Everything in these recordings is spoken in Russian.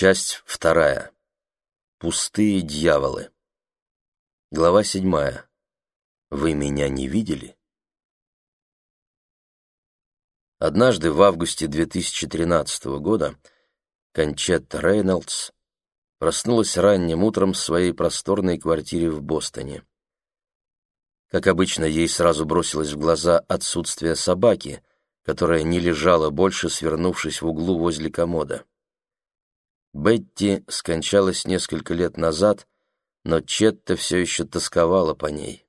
Часть вторая. Пустые дьяволы. Глава седьмая. Вы меня не видели? Однажды в августе 2013 года Кончетта Рейнольдс проснулась ранним утром в своей просторной квартире в Бостоне. Как обычно, ей сразу бросилось в глаза отсутствие собаки, которая не лежала больше, свернувшись в углу возле комода. Бетти скончалась несколько лет назад, но Четта все еще тосковала по ней.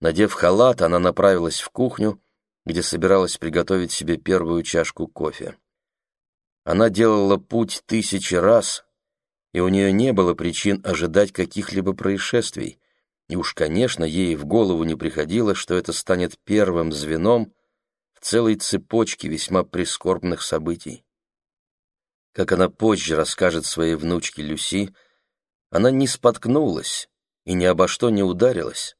Надев халат, она направилась в кухню, где собиралась приготовить себе первую чашку кофе. Она делала путь тысячи раз, и у нее не было причин ожидать каких-либо происшествий, и уж, конечно, ей в голову не приходило, что это станет первым звеном в целой цепочке весьма прискорбных событий. Как она позже расскажет своей внучке Люси, она не споткнулась и ни обо что не ударилась,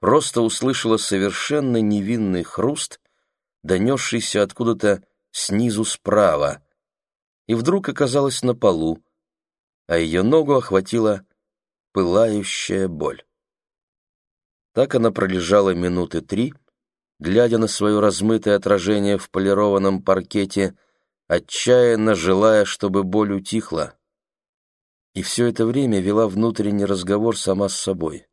просто услышала совершенно невинный хруст, донесшийся откуда-то снизу справа, и вдруг оказалась на полу, а ее ногу охватила пылающая боль. Так она пролежала минуты три, глядя на свое размытое отражение в полированном паркете, отчаянно желая, чтобы боль утихла. И все это время вела внутренний разговор сама с собой.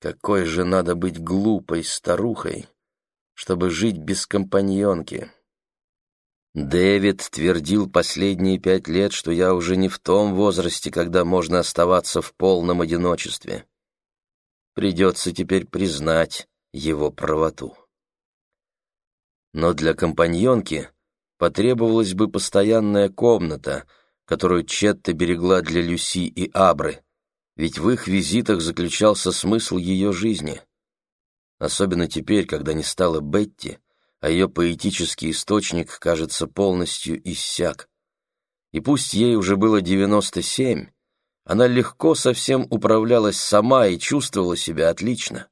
Какой же надо быть глупой старухой, чтобы жить без компаньонки. Дэвид твердил последние пять лет, что я уже не в том возрасте, когда можно оставаться в полном одиночестве. Придется теперь признать его правоту. Но для компаньонки потребовалась бы постоянная комната, которую Четта берегла для Люси и Абры, ведь в их визитах заключался смысл ее жизни. Особенно теперь, когда не стало Бетти, а ее поэтический источник, кажется, полностью иссяк. И пусть ей уже было девяносто семь, она легко совсем управлялась сама и чувствовала себя отлично.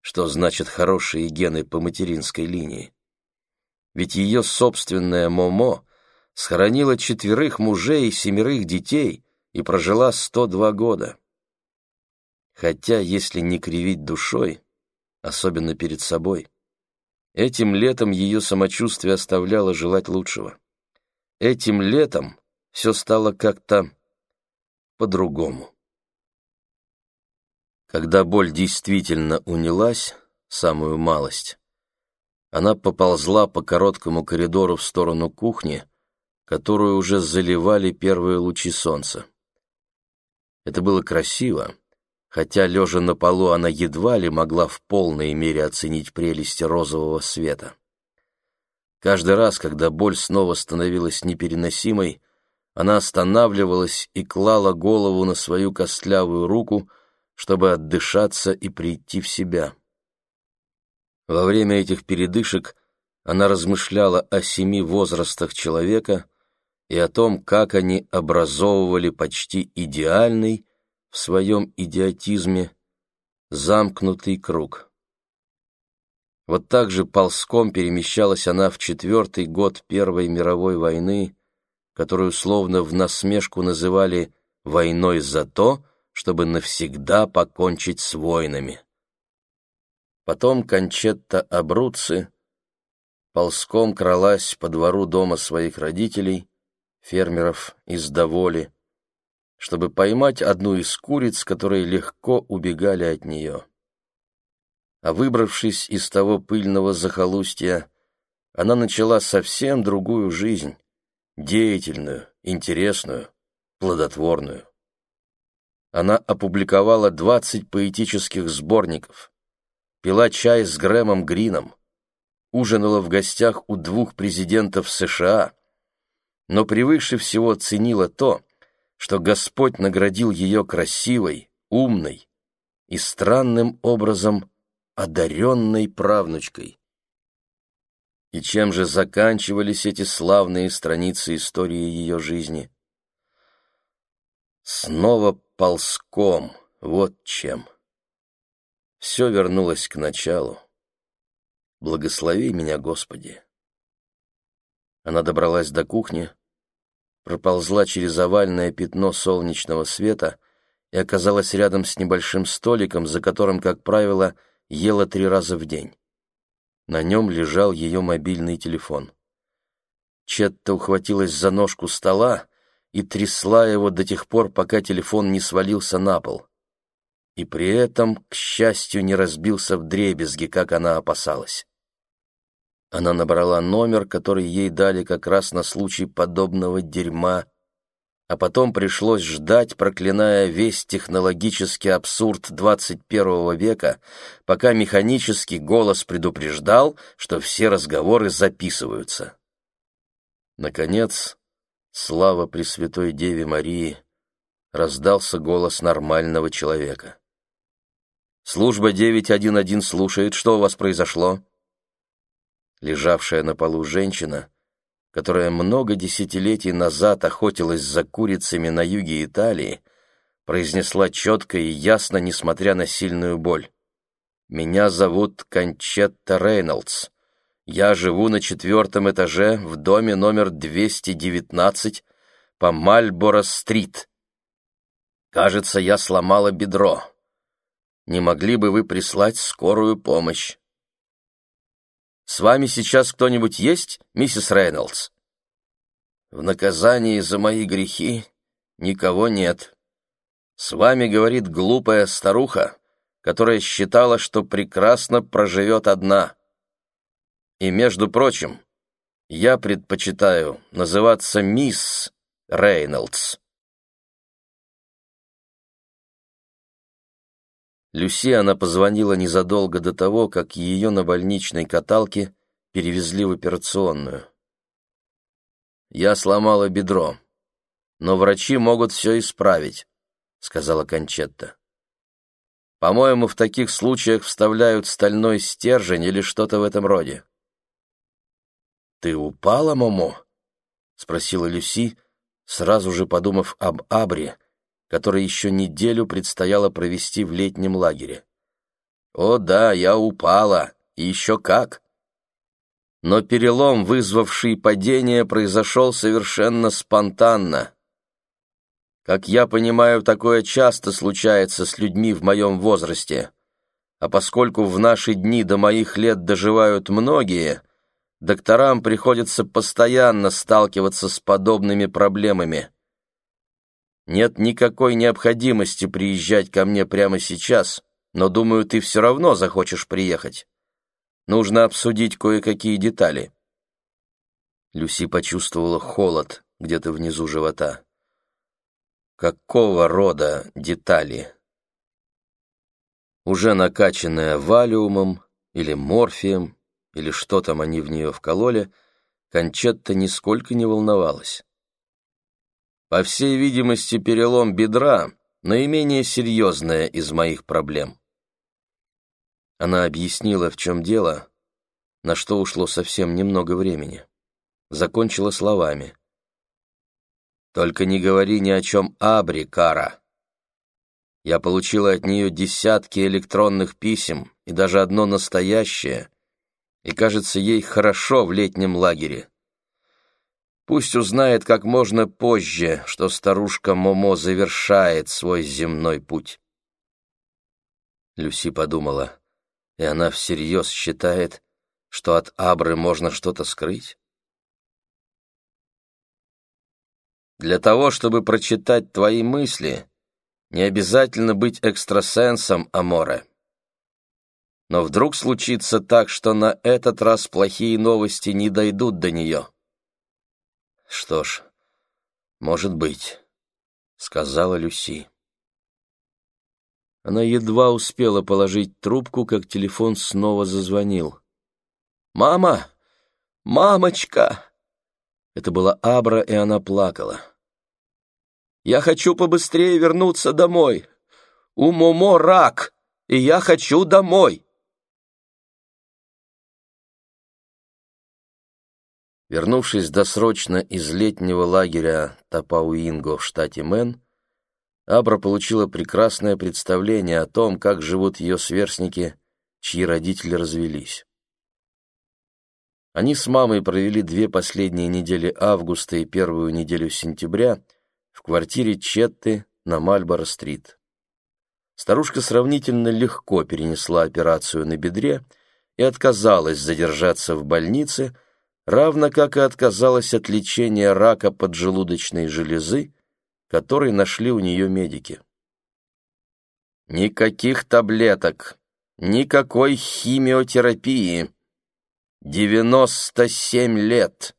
Что значит хорошие гены по материнской линии? Ведь ее собственная Момо схоронила четверых мужей и семерых детей и прожила 102 года. Хотя, если не кривить душой, особенно перед собой, этим летом ее самочувствие оставляло желать лучшего. Этим летом все стало как-то по-другому. Когда боль действительно унялась, самую малость, она поползла по короткому коридору в сторону кухни, которую уже заливали первые лучи солнца. Это было красиво, хотя, лежа на полу, она едва ли могла в полной мере оценить прелести розового света. Каждый раз, когда боль снова становилась непереносимой, она останавливалась и клала голову на свою костлявую руку, чтобы отдышаться и прийти в себя. Во время этих передышек она размышляла о семи возрастах человека и о том, как они образовывали почти идеальный в своем идиотизме замкнутый круг. Вот так же ползком перемещалась она в четвертый год Первой мировой войны, которую словно в насмешку называли «войной за то», чтобы навсегда покончить с войнами. Потом Кончетта Абруцци ползком кралась по двору дома своих родителей, фермеров из Доволи, чтобы поймать одну из куриц, которые легко убегали от нее. А выбравшись из того пыльного захолустья, она начала совсем другую жизнь, деятельную, интересную, плодотворную. Она опубликовала двадцать поэтических сборников, пила чай с Грэмом Грином, ужинала в гостях у двух президентов США, но превыше всего ценила то, что Господь наградил ее красивой, умной и странным образом одаренной правнучкой. И чем же заканчивались эти славные страницы истории ее жизни? Снова ползком, вот чем все вернулось к началу. Благослови меня, Господи. Она добралась до кухни, проползла через овальное пятно солнечного света и оказалась рядом с небольшим столиком, за которым, как правило, ела три раза в день. На нем лежал ее мобильный телефон. Четта ухватилась за ножку стола и трясла его до тех пор, пока телефон не свалился на пол. И при этом, к счастью, не разбился в дребезги, как она опасалась. Она набрала номер, который ей дали как раз на случай подобного дерьма, а потом пришлось ждать, проклиная весь технологический абсурд 21 века, пока механический голос предупреждал, что все разговоры записываются. Наконец, слава Пресвятой Деве Марии, раздался голос нормального человека. «Служба 911 слушает, что у вас произошло?» лежавшая на полу женщина, которая много десятилетий назад охотилась за курицами на юге Италии, произнесла четко и ясно, несмотря на сильную боль. «Меня зовут Кончетта Рейнольдс. Я живу на четвертом этаже в доме номер 219 по Мальборо-стрит. Кажется, я сломала бедро. Не могли бы вы прислать скорую помощь?» С вами сейчас кто-нибудь есть, миссис Рейнольдс?» «В наказании за мои грехи никого нет. С вами говорит глупая старуха, которая считала, что прекрасно проживет одна. И, между прочим, я предпочитаю называться мисс Рейнольдс». Люси она позвонила незадолго до того, как ее на больничной каталке перевезли в операционную. «Я сломала бедро, но врачи могут все исправить», — сказала Кончетта. «По-моему, в таких случаях вставляют стальной стержень или что-то в этом роде». «Ты упала, Момо?» — спросила Люси, сразу же подумав об Абре, который еще неделю предстояло провести в летнем лагере. «О да, я упала, и еще как!» Но перелом, вызвавший падение, произошел совершенно спонтанно. Как я понимаю, такое часто случается с людьми в моем возрасте. А поскольку в наши дни до моих лет доживают многие, докторам приходится постоянно сталкиваться с подобными проблемами. Нет никакой необходимости приезжать ко мне прямо сейчас, но, думаю, ты все равно захочешь приехать. Нужно обсудить кое-какие детали». Люси почувствовала холод где-то внизу живота. «Какого рода детали?» Уже накачанная валиумом или морфием, или что там они в нее вкололи, Кончетта нисколько не волновалась. По всей видимости, перелом бедра — наименее серьезная из моих проблем. Она объяснила, в чем дело, на что ушло совсем немного времени. Закончила словами. «Только не говори ни о чем Абри, Кара. Я получила от нее десятки электронных писем и даже одно настоящее, и, кажется, ей хорошо в летнем лагере. Пусть узнает как можно позже, что старушка Момо завершает свой земной путь. Люси подумала, и она всерьез считает, что от Абры можно что-то скрыть? Для того, чтобы прочитать твои мысли, не обязательно быть экстрасенсом, amore. Но вдруг случится так, что на этот раз плохие новости не дойдут до нее. «Что ж, может быть», — сказала Люси. Она едва успела положить трубку, как телефон снова зазвонил. «Мама! Мамочка!» Это была Абра, и она плакала. «Я хочу побыстрее вернуться домой. У Момо рак, и я хочу домой!» Вернувшись досрочно из летнего лагеря Тапауинго в штате Мэн, Абра получила прекрасное представление о том, как живут ее сверстники, чьи родители развелись. Они с мамой провели две последние недели августа и первую неделю сентября в квартире Четты на Мальборо-стрит. Старушка сравнительно легко перенесла операцию на бедре и отказалась задержаться в больнице, равно как и отказалась от лечения рака поджелудочной железы, который нашли у нее медики. «Никаких таблеток, никакой химиотерапии», Девяносто семь лет.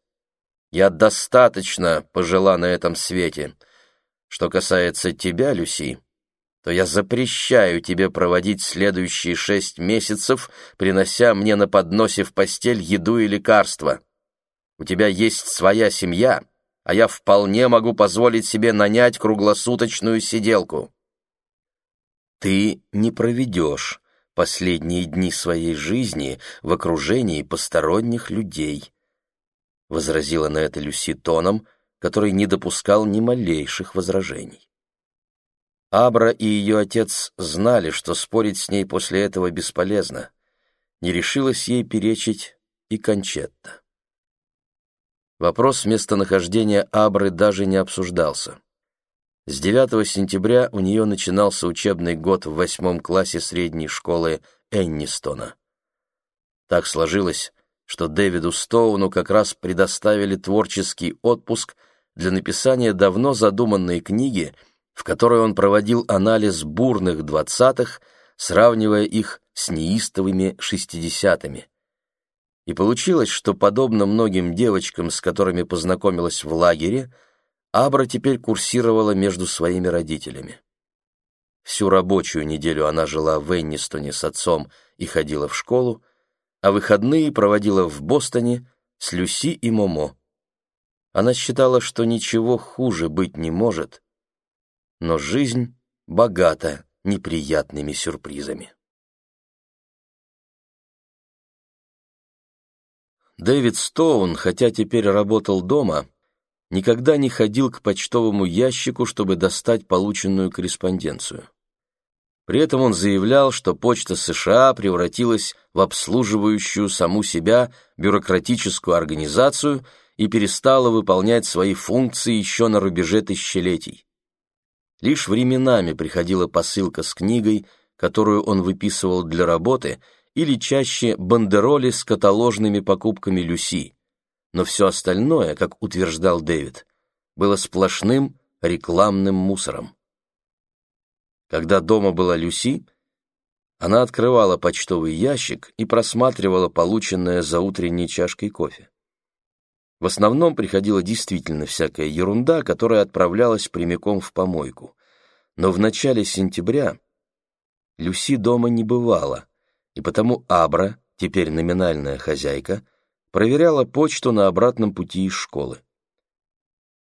Я достаточно пожила на этом свете. Что касается тебя, Люси, то я запрещаю тебе проводить следующие шесть месяцев, принося мне на подносе в постель еду и лекарства. У тебя есть своя семья, а я вполне могу позволить себе нанять круглосуточную сиделку. Ты не проведешь последние дни своей жизни в окружении посторонних людей», — возразила на это Люси тоном, который не допускал ни малейших возражений. Абра и ее отец знали, что спорить с ней после этого бесполезно. Не решилась ей перечить и Кончетта. Вопрос местонахождения Абры даже не обсуждался. С 9 сентября у нее начинался учебный год в восьмом классе средней школы Эннистона. Так сложилось, что Дэвиду Стоуну как раз предоставили творческий отпуск для написания давно задуманной книги, в которой он проводил анализ бурных двадцатых, сравнивая их с неистовыми шестидесятыми. И получилось, что, подобно многим девочкам, с которыми познакомилась в лагере, Абра теперь курсировала между своими родителями. Всю рабочую неделю она жила в Эннистоне с отцом и ходила в школу, а выходные проводила в Бостоне с Люси и Момо. Она считала, что ничего хуже быть не может, но жизнь богата неприятными сюрпризами. Дэвид Стоун, хотя теперь работал дома, никогда не ходил к почтовому ящику, чтобы достать полученную корреспонденцию. При этом он заявлял, что почта США превратилась в обслуживающую саму себя бюрократическую организацию и перестала выполнять свои функции еще на рубеже тысячелетий. Лишь временами приходила посылка с книгой, которую он выписывал для работы, или чаще бандероли с каталожными покупками Люси, но все остальное, как утверждал Дэвид, было сплошным рекламным мусором. Когда дома была Люси, она открывала почтовый ящик и просматривала полученное за утренней чашкой кофе. В основном приходила действительно всякая ерунда, которая отправлялась прямиком в помойку. Но в начале сентября Люси дома не бывала, и потому Абра, теперь номинальная хозяйка, проверяла почту на обратном пути из школы.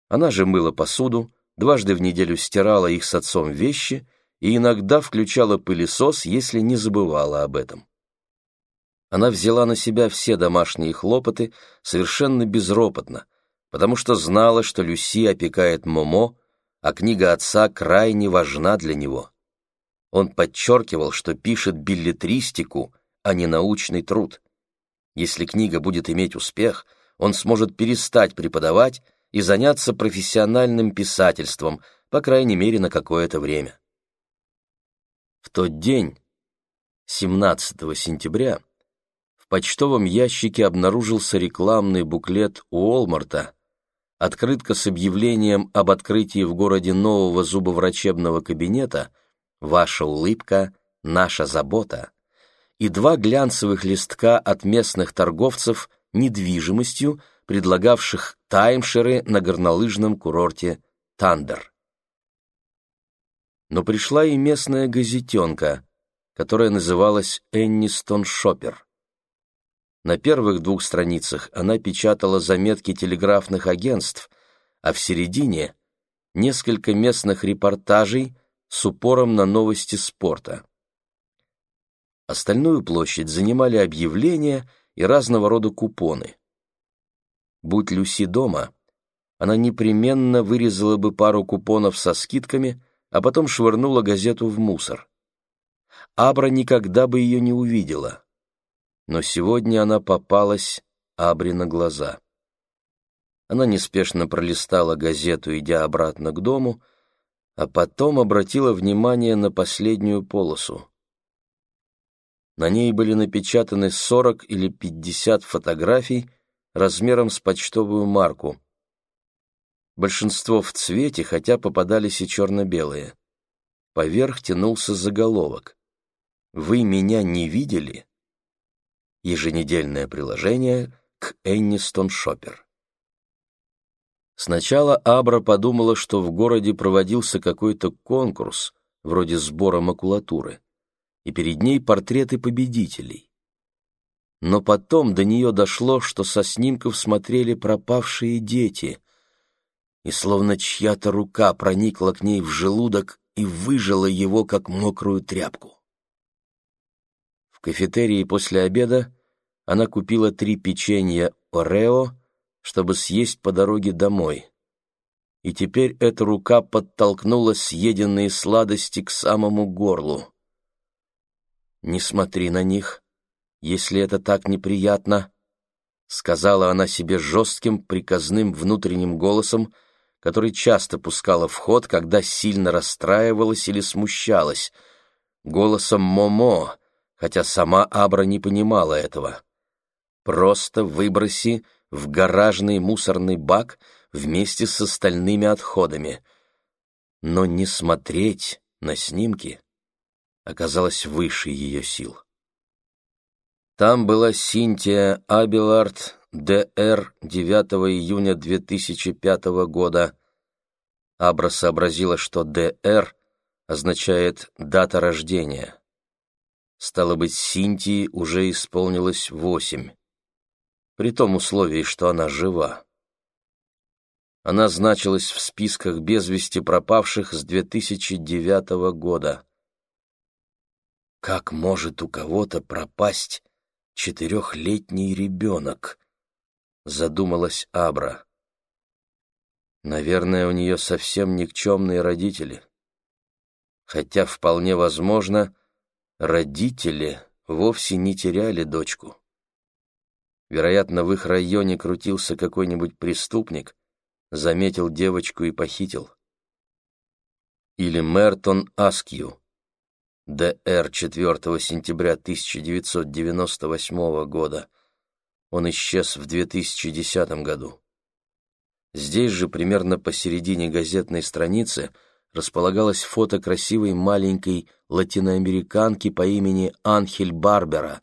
Она же мыла посуду, дважды в неделю стирала их с отцом вещи и иногда включала пылесос, если не забывала об этом. Она взяла на себя все домашние хлопоты совершенно безропотно, потому что знала, что Люси опекает Момо, а книга отца крайне важна для него. Он подчеркивал, что пишет билетристику, а не научный труд. Если книга будет иметь успех, он сможет перестать преподавать и заняться профессиональным писательством, по крайней мере, на какое-то время. В тот день, 17 сентября, в почтовом ящике обнаружился рекламный буклет Уолмарта, открытка с объявлением об открытии в городе нового зубоврачебного кабинета «Ваша улыбка – наша забота», и два глянцевых листка от местных торговцев недвижимостью, предлагавших таймшеры на горнолыжном курорте Тандер. Но пришла и местная газетенка, которая называлась «Эннистон Шоппер». На первых двух страницах она печатала заметки телеграфных агентств, а в середине — несколько местных репортажей с упором на новости спорта. Остальную площадь занимали объявления и разного рода купоны. Будь Люси дома, она непременно вырезала бы пару купонов со скидками, а потом швырнула газету в мусор. Абра никогда бы ее не увидела. Но сегодня она попалась Абри на глаза. Она неспешно пролистала газету, идя обратно к дому, а потом обратила внимание на последнюю полосу. На ней были напечатаны сорок или пятьдесят фотографий размером с почтовую марку. Большинство в цвете, хотя попадались и черно-белые. Поверх тянулся заголовок. «Вы меня не видели?» Еженедельное приложение к Эннистон Шоппер. Сначала Абра подумала, что в городе проводился какой-то конкурс, вроде сбора макулатуры, и перед ней портреты победителей. Но потом до нее дошло, что со снимков смотрели пропавшие дети, и словно чья-то рука проникла к ней в желудок и выжила его, как мокрую тряпку. В кафетерии после обеда она купила три печенья «Орео», чтобы съесть по дороге домой. И теперь эта рука подтолкнула съеденные сладости к самому горлу. «Не смотри на них, если это так неприятно», — сказала она себе жестким, приказным внутренним голосом, который часто пускала в ход, когда сильно расстраивалась или смущалась, голосом Момо, хотя сама Абра не понимала этого. «Просто выброси в гаражный мусорный бак вместе с остальными отходами. Но не смотреть на снимки оказалось выше ее сил. Там была Синтия Абилард, ДР 9 июня 2005 года. Абра сообразила, что ДР означает «дата рождения». Стало быть, Синтии уже исполнилось восемь при том условии, что она жива. Она значилась в списках без вести пропавших с 2009 года. Как может у кого-то пропасть четырехлетний ребенок? Задумалась Абра. Наверное, у нее совсем никчемные родители. Хотя, вполне возможно, родители вовсе не теряли дочку. Вероятно, в их районе крутился какой-нибудь преступник, заметил девочку и похитил. Или Мертон Аскью, ДР 4 сентября 1998 года. Он исчез в 2010 году. Здесь же, примерно посередине газетной страницы, располагалось фото красивой маленькой латиноамериканки по имени Анхель Барбера,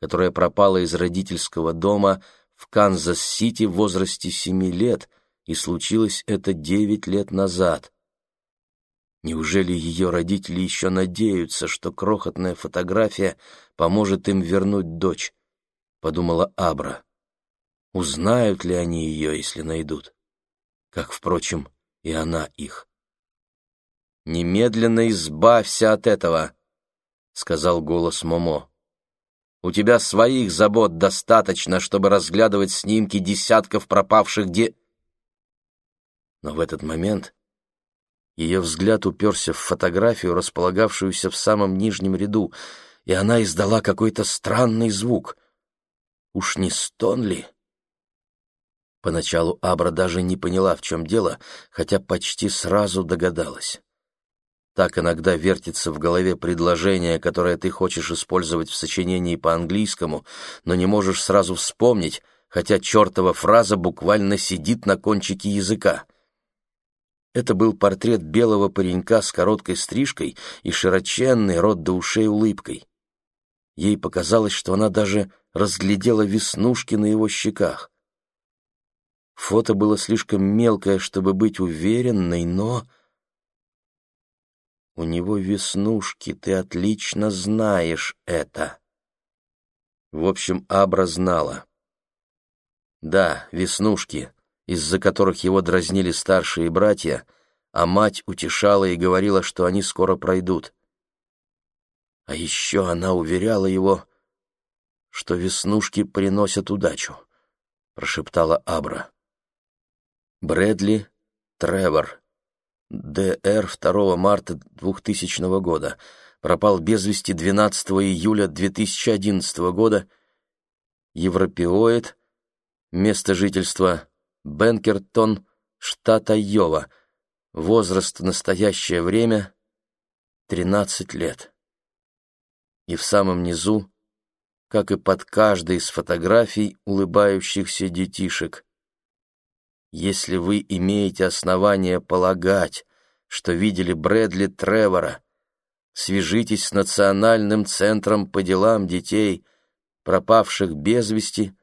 которая пропала из родительского дома в Канзас-Сити в возрасте семи лет, и случилось это девять лет назад. Неужели ее родители еще надеются, что крохотная фотография поможет им вернуть дочь? Подумала Абра. Узнают ли они ее, если найдут? Как, впрочем, и она их. «Немедленно избавься от этого», — сказал голос Момо. У тебя своих забот достаточно, чтобы разглядывать снимки десятков пропавших де...» Но в этот момент ее взгляд уперся в фотографию, располагавшуюся в самом нижнем ряду, и она издала какой-то странный звук. Уж не стон ли? Поначалу Абра даже не поняла, в чем дело, хотя почти сразу догадалась. Так иногда вертится в голове предложение, которое ты хочешь использовать в сочинении по-английскому, но не можешь сразу вспомнить, хотя чертова фраза буквально сидит на кончике языка. Это был портрет белого паренька с короткой стрижкой и широченной рот до ушей улыбкой. Ей показалось, что она даже разглядела веснушки на его щеках. Фото было слишком мелкое, чтобы быть уверенной, но... У него веснушки, ты отлично знаешь это. В общем, Абра знала. Да, веснушки, из-за которых его дразнили старшие братья, а мать утешала и говорила, что они скоро пройдут. А еще она уверяла его, что веснушки приносят удачу, прошептала Абра. Брэдли Тревор Д.Р. 2 марта 2000 года, пропал без вести 12 июля 2011 года европеоид, место жительства Бенкертон, штат Айова, возраст в настоящее время — 13 лет. И в самом низу, как и под каждой из фотографий улыбающихся детишек, если вы имеете основания полагать, что видели Брэдли Тревора, свяжитесь с Национальным центром по делам детей, пропавших без вести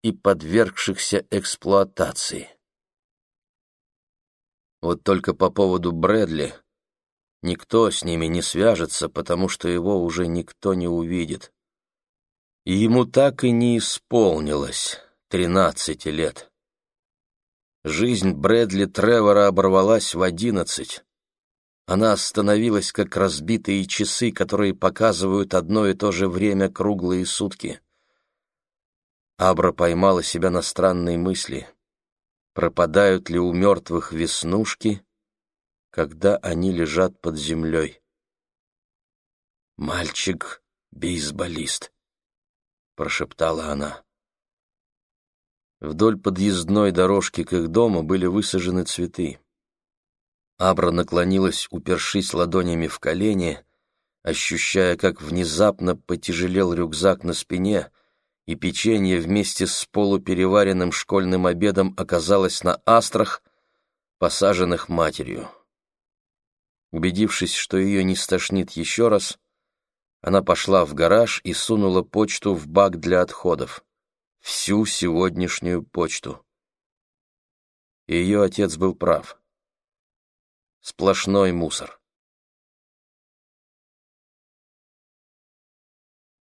и подвергшихся эксплуатации. Вот только по поводу Брэдли никто с ними не свяжется, потому что его уже никто не увидит. И ему так и не исполнилось тринадцати лет. Жизнь Брэдли Тревора оборвалась в одиннадцать. Она остановилась, как разбитые часы, которые показывают одно и то же время круглые сутки. Абра поймала себя на странной мысли. Пропадают ли у мертвых веснушки, когда они лежат под землей? «Мальчик-бейсболист», — прошептала она. Вдоль подъездной дорожки к их дому были высажены цветы. Абра наклонилась, упершись ладонями в колени, ощущая, как внезапно потяжелел рюкзак на спине, и печенье вместе с полупереваренным школьным обедом оказалось на астрах, посаженных матерью. Убедившись, что ее не стошнит еще раз, она пошла в гараж и сунула почту в бак для отходов всю сегодняшнюю почту. ее отец был прав. Сплошной мусор.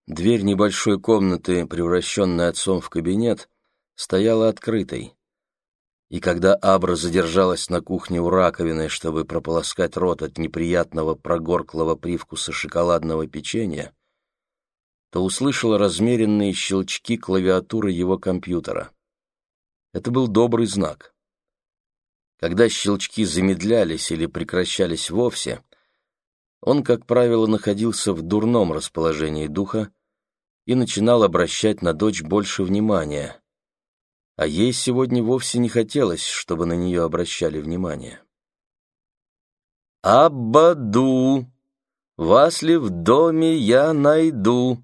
Дверь небольшой комнаты, превращенная отцом в кабинет, стояла открытой. И когда Абра задержалась на кухне у раковины, чтобы прополоскать рот от неприятного прогорклого привкуса шоколадного печенья, то услышала размеренные щелчки клавиатуры его компьютера. Это был добрый знак. Когда щелчки замедлялись или прекращались вовсе, он, как правило, находился в дурном расположении духа и начинал обращать на дочь больше внимания, а ей сегодня вовсе не хотелось, чтобы на нее обращали внимание. «Аббаду! Вас ли в доме я найду?»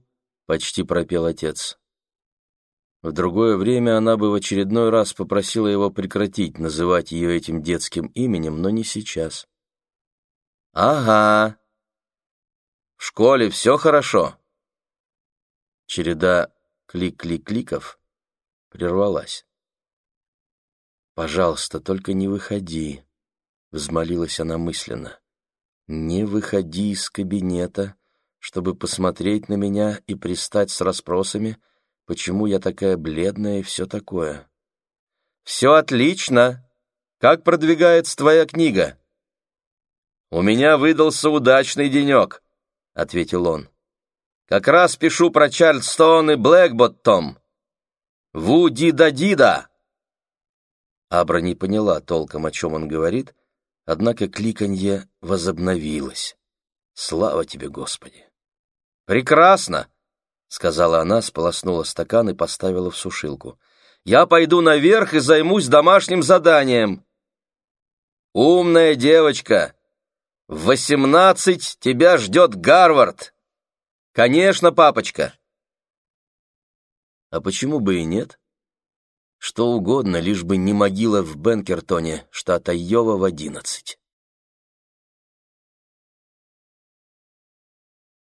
Почти пропел отец. В другое время она бы в очередной раз попросила его прекратить называть ее этим детским именем, но не сейчас. «Ага. В школе все хорошо?» Череда клик-клик-кликов прервалась. «Пожалуйста, только не выходи», — взмолилась она мысленно. «Не выходи из кабинета чтобы посмотреть на меня и пристать с расспросами, почему я такая бледная и все такое. «Все отлично! Как продвигается твоя книга?» «У меня выдался удачный денек», — ответил он. «Как раз пишу про Чарльстон и Блэкботтом. Ву-дида-дида!» Абра не поняла толком, о чем он говорит, однако кликанье возобновилось. Слава тебе, Господи! «Прекрасно!» — сказала она, сполоснула стакан и поставила в сушилку. «Я пойду наверх и займусь домашним заданием». «Умная девочка! В восемнадцать тебя ждет Гарвард!» «Конечно, папочка!» А почему бы и нет? Что угодно, лишь бы не могила в Бенкертоне, штат Айова, в одиннадцать.